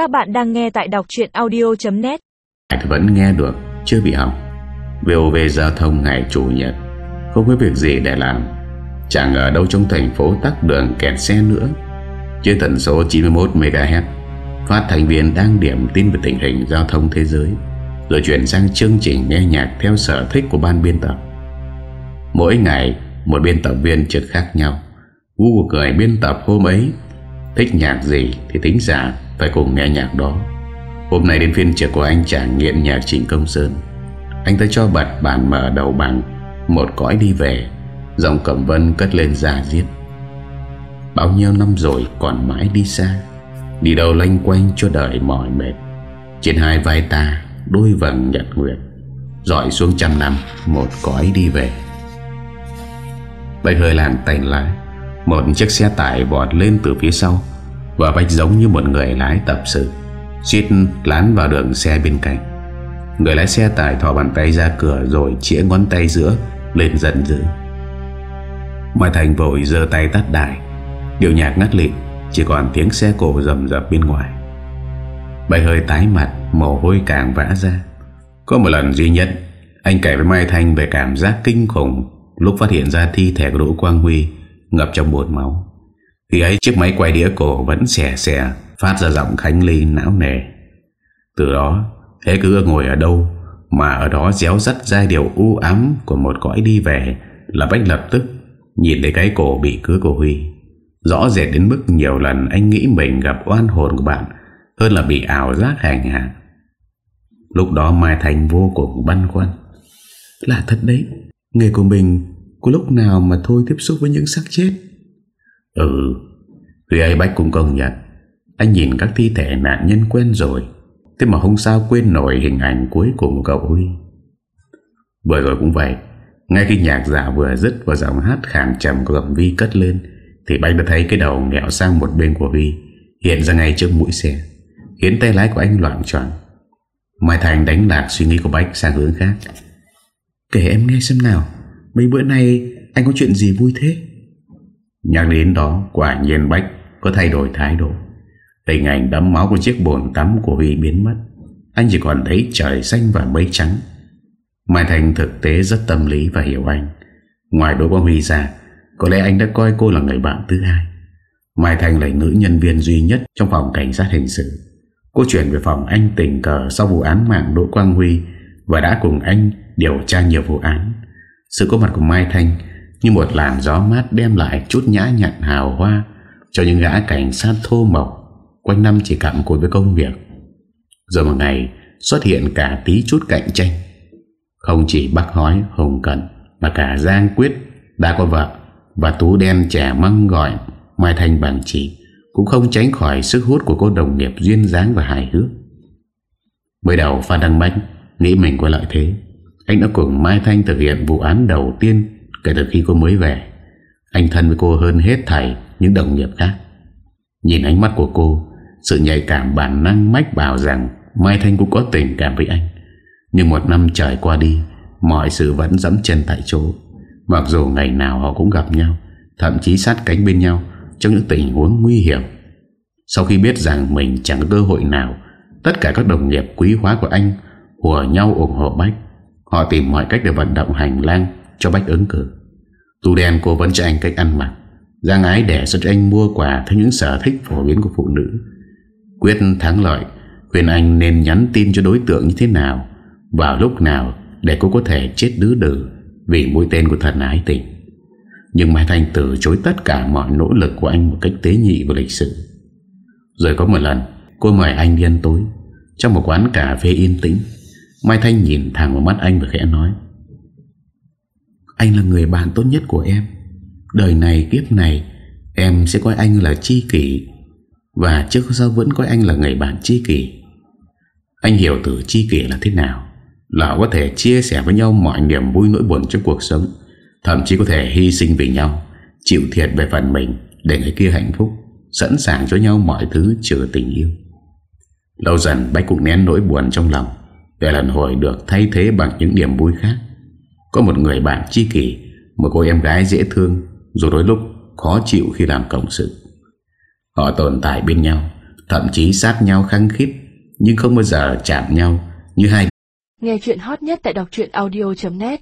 Các bạn đang nghe tại đọc chuyện audio.net vẫn nghe được, Chưa bị hỏng. VOV giao thông ngày chủ nhật. Không có việc gì để làm. Chẳng ở đâu trong thành phố tắc đường kẹt xe nữa. Trên tần số 91 MHz Phát thành viên đang điểm tin về tình hình giao thông thế giới. Rồi chuyển sang chương trình nghe nhạc theo sở thích của ban biên tập. Mỗi ngày, một biên tập viên trực khác nhau. Gu của người biên tập hôm ấy, Thích nhạc gì thì tính giả. Phải cùng nghe nhạc đó. Hôm nay đến phiên trực của anh chàng nghiện nhạc Trịnh Công Sơn. Anh ta cho bật bản mở đầu bằng Một cõi đi về. Dòng cẩm vân cất lên ra giết Bao nhiêu năm rồi còn mãi đi xa, Đi đâu lanh quanh cho đời mỏi mệt. Trên hai vai ta, Đôi vầng nhật nguyệt, Dọi xuống trăm năm Một cõi đi về. Bạch hơi làng tành lái Một chiếc xe tải vọt lên từ phía sau. Và Bách giống như một người lái tập sự Xuyết lán vào đường xe bên cạnh. Người lái xe tải thò bàn tay ra cửa Rồi chĩa ngón tay giữa, Lên giận dữ. Mai Thành vội dơ tay tắt đài. Điều nhạc ngắt lịm, Chỉ còn tiếng xe cổ rầm rập bên ngoài. Bạch hơi tái mặt, Mồ hôi càng vã ra. Có một lần duy nhất, Anh kể với Mai Thanh về cảm giác kinh khủng Lúc phát hiện ra thi thể của Đỗ Quang Huy Ngập trong bột máu. Khi ấy chiếc máy quay đĩa cổ vẫn xẻ xẻ Phát ra giọng Khánh Ly não nề. Từ đó, Thế cứ ngồi ở đâu Mà ở đó déo dắt giai điệu u ám Của một cõi đi về Là Bách lập tức, Nhìn thấy cái cổ bị cứa của Huy. Rõ rệt đến mức nhiều lần anh nghĩ mình gặp oan hồn của bạn, Hơn là bị ảo giác hành hạ. Lúc đó Mai Thành vô cùng băn khoăn. Là thật đấy Nghề của mình Có lúc nào mà thôi tiếp xúc với những xác chết? Ừ Tuy ấy Bách cũng công nhận. Anh nhìn các thi thể nạn nhân quen rồi. Thế mà không sao quên nổi hình ảnh cuối cùng của cậu Huy Vừa rồi cũng vậy. Ngay khi nhạc giả vừa dứt Và giọng hát khảm trầm của Gầm Vi cất lên, Thì Bách đã thấy cái đầu nghẹo sang một bên của Vi, Hiện ra ngay trước mũi xe, Khiến tay lái của anh loạn tròn. Mai Thành đánh lạc suy nghĩ của Bách sang hướng khác. Kể em nghe xem nào, Mấy bữa nay anh có chuyện gì vui thế? Nhắc đến đó, Quả nhiên Bách có thay đổi thái độ. Hình ảnh đấm máu của chiếc bồn tắm của Huy biến mất. Anh chỉ còn thấy trời xanh và mây trắng. Mai Thành thực tế rất tâm lý và hiểu anh. Ngoài Đỗ Quang Huy ra, Có lẽ anh đã coi cô là người bạn thứ hai. Mai Thành là nữ nhân viên duy nhất Trong phòng cảnh sát hình sự. Cô chuyển về phòng anh tình cờ Sau vụ án mạng Đỗ Quang Huy Và đã cùng anh điều tra nhiều vụ án. Sự có mặt của Mai Thành. Như một làn gió mát đem lại Chút nhã nhặn hào hoa Cho những gã cảnh sát thô mộc Quanh năm chỉ cặm cụi với công việc. Rồi một ngày, Xuất hiện cả tí chút cạnh tranh. Không chỉ Bắc Hói Hồng Cận, Mà cả Giang Quyết đã có vợ Và Tú Đen trẻ măng gọi Mai Thanh bằng chỉ Cũng không tránh khỏi sức hút của cô đồng nghiệp Duyên dáng và hài hước. Mới đầu Phan Đăng Bách Nghĩ mình có lợi thế. Anh đã cùng Mai Thanh thực hiện vụ án đầu tiên Kể từ khi cô mới về, Anh thân với cô hơn hết thầy, Những đồng nghiệp khác. Nhìn ánh mắt của cô, Sự nhạy cảm bản năng mách bảo rằng Mai Thanh cũng có tình cảm với anh. Nhưng một năm trời qua đi, Mọi sự vẫn dẫm chân tại chỗ. Mặc dù ngày nào họ cũng gặp nhau, Thậm chí sát cánh bên nhau Trong những tình huống nguy hiểm. Sau khi biết rằng mình chẳng có cơ hội nào, Tất cả các đồng nghiệp quý hóa của anh Hùa nhau ủng hộ Bách. Họ tìm mọi cách để vận động hành lang cho Bách ứng cử. Tu đen cô vẫn cho anh cách ăn mặc Giang ái đẻ cho anh mua quà Theo những sở thích phổ biến của phụ nữ. Quyết thắng lợi Khuyên anh nên nhắn tin cho đối tượng như thế nào, Vào lúc nào Để cô có thể chết đứ đừ Vì mũi tên của thần ái tình. Nhưng Mai Thanh từ chối tất cả mọi nỗ lực của anh Một cách tế nhị và lịch sự. Rồi có một lần, Cô mời anh đi ăn tối. Trong một quán cà phê yên tĩnh, Mai Thanh nhìn thẳng vào mắt anh và khẽ nói anh là người bạn tốt nhất của em. Đời này, kiếp này, Em sẽ coi anh là chi kỷ. Và trước sau vẫn coi anh là người bạn chi kỷ. Anh hiểu từ chi kỷ là thế nào, Là có thể chia sẻ với nhau mọi niềm vui nỗi buồn trong cuộc sống, Thậm chí có thể hy sinh vì nhau, Chịu thiệt về phần mình Để người kia hạnh phúc, Sẵn sàng cho nhau mọi thứ trừ tình yêu. Lâu dần, Bách cũng nén nỗi buồn trong lòng, Để lần hồi được thay thế bằng những niềm vui khác. Có một người bạn chi kỷ, Một cô em gái dễ thương Rồi đôi lúc khó chịu khi làm cộng sự. Họ tồn tại bên nhau, Thậm chí sát nhau khăng khít, Nhưng không bao giờ chạm nhau Như hai Nghe chuyện hot nhất tại đọc audio.net